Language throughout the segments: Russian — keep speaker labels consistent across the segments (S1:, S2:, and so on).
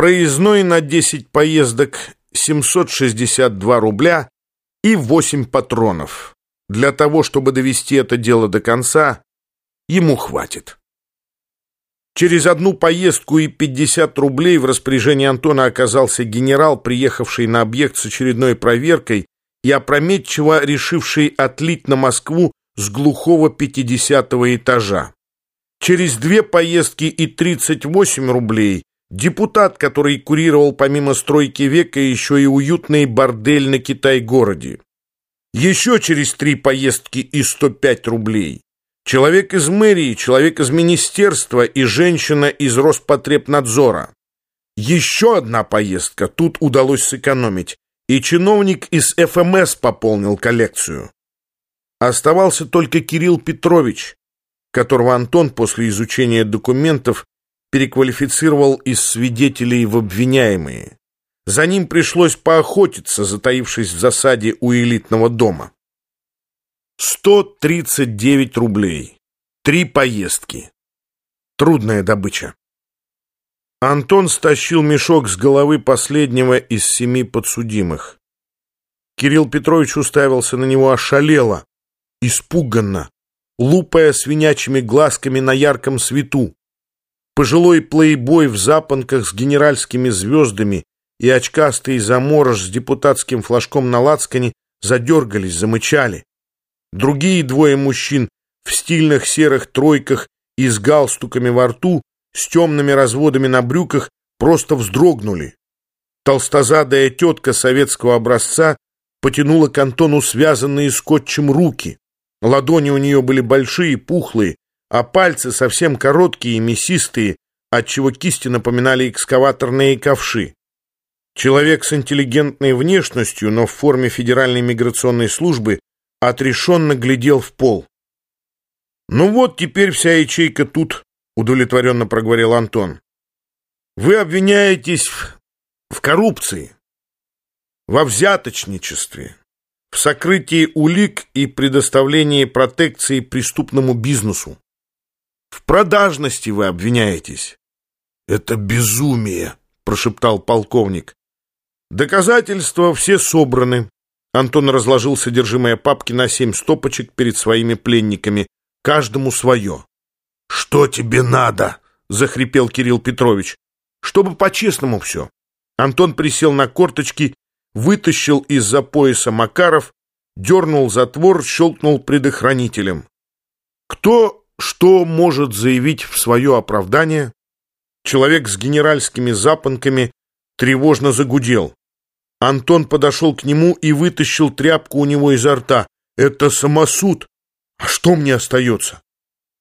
S1: проездной на 10 поездок 762 рубля и 8 патронов. Для того, чтобы довести это дело до конца, ему хватит. Через одну поездку и 50 рублей в распоряжении Антона оказался генерал, приехавший на объект с очередной проверкой и опрометчиво решивший отлить на Москву с глухого 50 этажа. Через две поездки и 38 рублей депутат, который курировал помимо стройки века еще и уютный бордель на Китай-городе. Еще через три поездки и 105 рублей. Человек из мэрии, человек из министерства и женщина из Роспотребнадзора. Еще одна поездка, тут удалось сэкономить, и чиновник из ФМС пополнил коллекцию. Оставался только Кирилл Петрович, которого Антон после изучения документов переквалифицировал из свидетелей в обвиняемые. За ним пришлось поохотиться, затаившись в засаде у элитного дома. 139 рублей. Три поездки. Трудная добыча. Антон стащил мешок с головы последнего из семи подсудимых. Кирилл Петрович уставился на него ошалело, испуганно, лупая свинячими глазками на ярком свету. Пожилой плейбой в запонках с генеральскими звездами и очкастый заморож с депутатским флажком на лацкане задергались, замычали. Другие двое мужчин в стильных серых тройках и с галстуками во рту, с темными разводами на брюках, просто вздрогнули. Толстозадая тетка советского образца потянула к Антону связанные скотчем руки. Ладони у нее были большие, пухлые, а пальцы совсем короткие и мясистые, отчего кисти напоминали экскаваторные ковши. Человек с интеллигентной внешностью, но в форме Федеральной миграционной службы, отрешенно глядел в пол. «Ну вот, теперь вся ячейка тут», — удовлетворенно проговорил Антон. «Вы обвиняетесь в, в коррупции, во взяточничестве, в сокрытии улик и предоставлении протекции преступному бизнесу. В продажности вы обвиняетесь». «Это безумие», — прошептал полковник. «Доказательства все собраны», Антон разложил содержимое папки на семь стопочек перед своими пленниками. Каждому свое. «Что тебе надо?» — захрипел Кирилл Петрович. «Чтобы по-честному все». Антон присел на корточки, вытащил из-за пояса Макаров, дернул затвор, щелкнул предохранителем. «Кто что может заявить в свое оправдание?» Человек с генеральскими запонками тревожно загудел. Антон подошел к нему и вытащил тряпку у него изо рта. «Это самосуд! А что мне остается?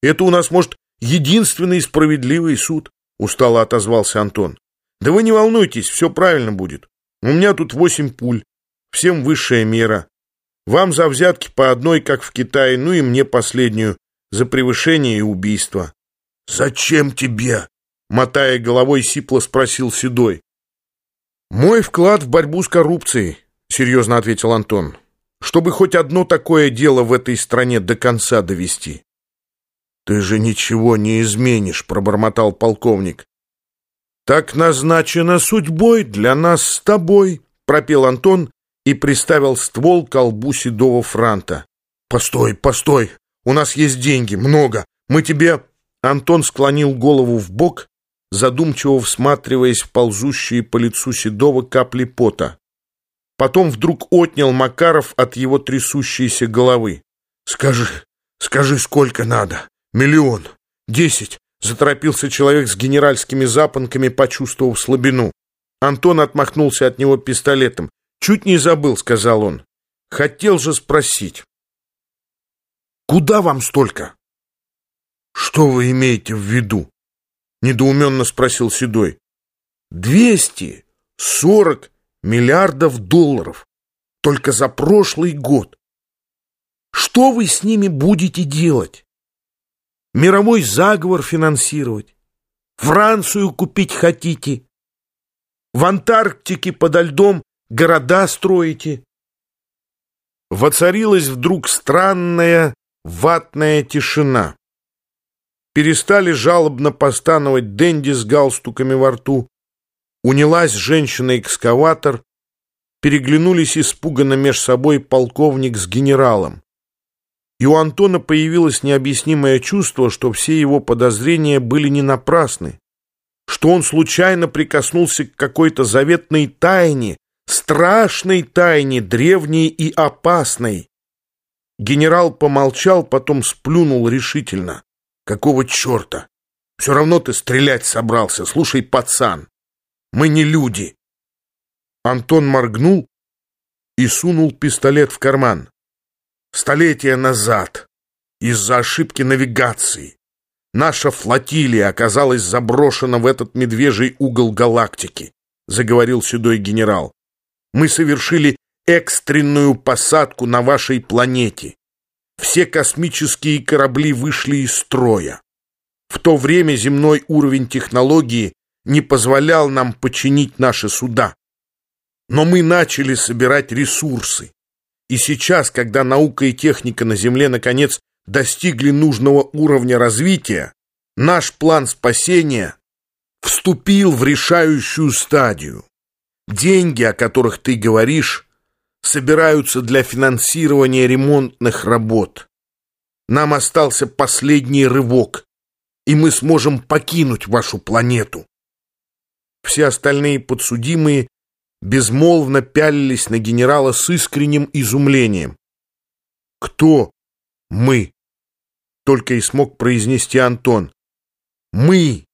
S1: Это у нас, может, единственный справедливый суд?» Устало отозвался Антон. «Да вы не волнуйтесь, все правильно будет. У меня тут восемь пуль, всем высшая мера. Вам за взятки по одной, как в Китае, ну и мне последнюю, за превышение и убийство». «Зачем тебе?» Мотая головой, сипло спросил Седой. «Мой вклад в борьбу с коррупцией», — серьезно ответил Антон, «чтобы хоть одно такое дело в этой стране до конца довести». «Ты же ничего не изменишь», — пробормотал полковник. «Так назначено судьбой для нас с тобой», — пропел Антон и приставил ствол к колбу седого франта. «Постой, постой, у нас есть деньги, много, мы тебе...» Антон склонил голову в бок задумчиво всматриваясь в ползущие по лицу Седова капли пота. Потом вдруг отнял Макаров от его трясущейся головы. «Скажи, скажи, сколько надо? Миллион? Десять?» Заторопился человек с генеральскими запонками, почувствовав слабину. Антон отмахнулся от него пистолетом. «Чуть не забыл», — сказал он. «Хотел же спросить». «Куда вам столько?» «Что вы имеете в виду?» — недоуменно спросил Седой. «Двести сорок миллиардов долларов только за прошлый год. Что вы с ними будете делать? Мировой заговор финансировать? Францию купить хотите? В Антарктике подо льдом города строите?» Воцарилась вдруг странная ватная тишина. Перестали жалобно постановать денди с галстуками во рту. Унялась женщина-экскаватор, переглянулись испуганно меж собой полковник с генералом. И у Антона появилось необъяснимое чувство, что все его подозрения были не напрасны, что он случайно прикоснулся к какой-то заветной тайне, страшной тайне, древней и опасной. Генерал помолчал, потом сплюнул решительно. «Какого черта? Все равно ты стрелять собрался. Слушай, пацан, мы не люди». Антон моргнул и сунул пистолет в карман. Столетия назад, из-за ошибки навигации, наша флотилия оказалась заброшена в этот медвежий угол галактики, заговорил седой генерал. Мы совершили экстренную посадку на вашей планете. Все космические корабли вышли из строя. В то время земной уровень технологии не позволял нам починить наши суда. Но мы начали собирать ресурсы. И сейчас, когда наука и техника на Земле наконец достигли нужного уровня развития, наш план спасения вступил в решающую стадию. Деньги, о которых ты говоришь, собираются для финансирования ремонтных работ. Нам остался последний рывок, и мы сможем покинуть вашу планету. Все остальные подсудимые безмолвно пялились на генерала с искренним изумлением. «Кто мы?» — только и смог произнести Антон. «Мы,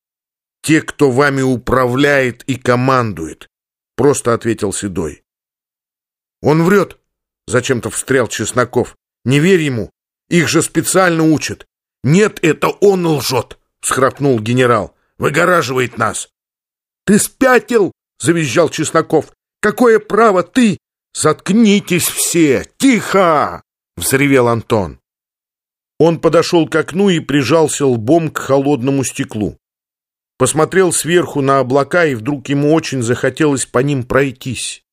S1: те, кто вами управляет и командует», — просто ответил Седой. «Он врет», — зачем-то встрял Чесноков. «Не верь ему, их же специально учат». «Нет, это он лжет», — всхрапнул генерал. «Выгораживает нас». «Ты спятил!» — завизжал Чесноков. «Какое право ты?» «Заткнитесь все! Тихо!» — взревел Антон. Он подошел к окну и прижался лбом к холодному стеклу. Посмотрел сверху на облака, и вдруг ему очень захотелось по ним пройтись.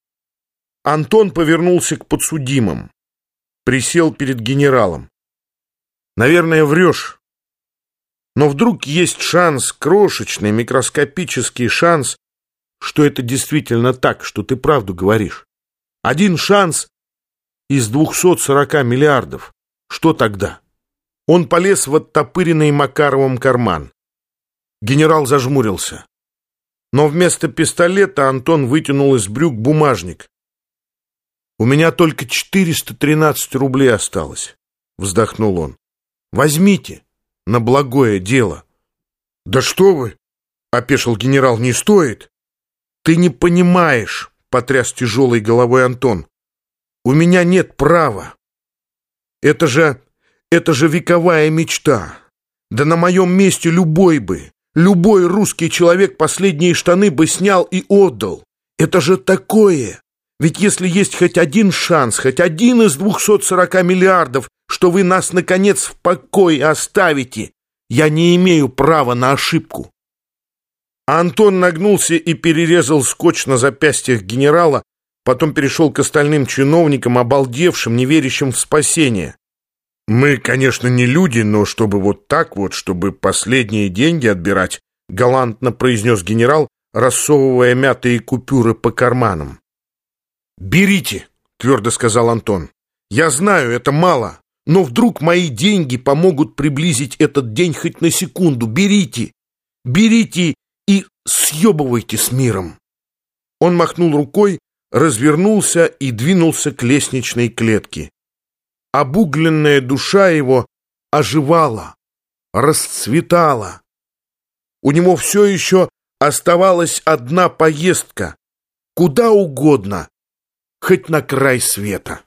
S1: Антон повернулся к подсудимым. Присел перед генералом. «Наверное, врешь. Но вдруг есть шанс, крошечный, микроскопический шанс, что это действительно так, что ты правду говоришь. Один шанс из 240 миллиардов. Что тогда? Он полез в оттопыренный Макаровым карман. Генерал зажмурился. Но вместо пистолета Антон вытянул из брюк бумажник. «У меня только 413 рублей осталось», — вздохнул он. «Возьмите на благое дело». «Да что вы!» — опешил генерал. «Не стоит!» «Ты не понимаешь», — потряс тяжелой головой Антон. «У меня нет права. Это же... это же вековая мечта. Да на моем месте любой бы, любой русский человек последние штаны бы снял и отдал. Это же такое! Ведь если есть хоть один шанс, хоть один из 240 миллиардов, что вы нас, наконец, в покое оставите, я не имею права на ошибку. Антон нагнулся и перерезал скотч на запястьях генерала, потом перешел к остальным чиновникам, обалдевшим, не верящим в спасение. «Мы, конечно, не люди, но чтобы вот так вот, чтобы последние деньги отбирать», галантно произнес генерал, рассовывая мятые купюры по карманам. «Берите», — твердо сказал Антон. «Я знаю, это мало, но вдруг мои деньги помогут приблизить этот день хоть на секунду. Берите, берите и съебывайте с миром!» Он махнул рукой, развернулся и двинулся к лестничной клетке. Обугленная душа его оживала, расцветала. У него все еще оставалась одна поездка, куда угодно, хоть на край света.